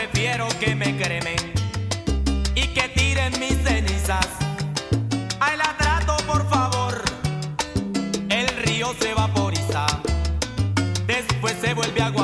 prefiero que me cremen y que tiren mis cenizas. Ay, la trato, por favor. El río se vaporiza, después se vuelve agua.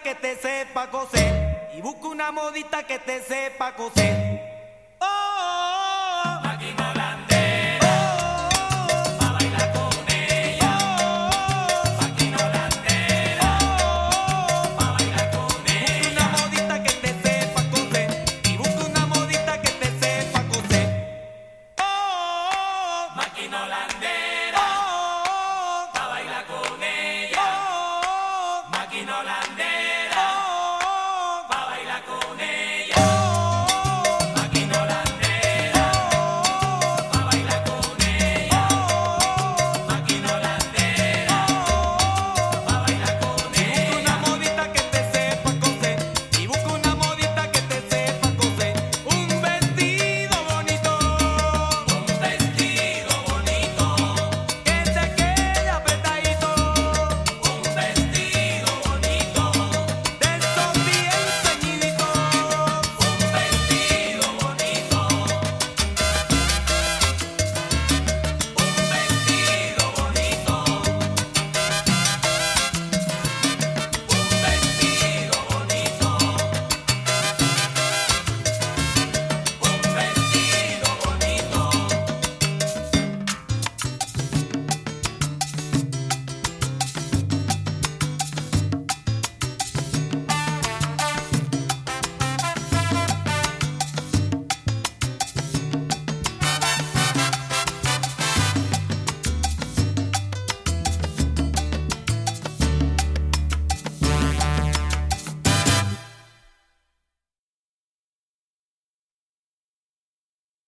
que te sepa coser. Y busca una modita que te sepa coser.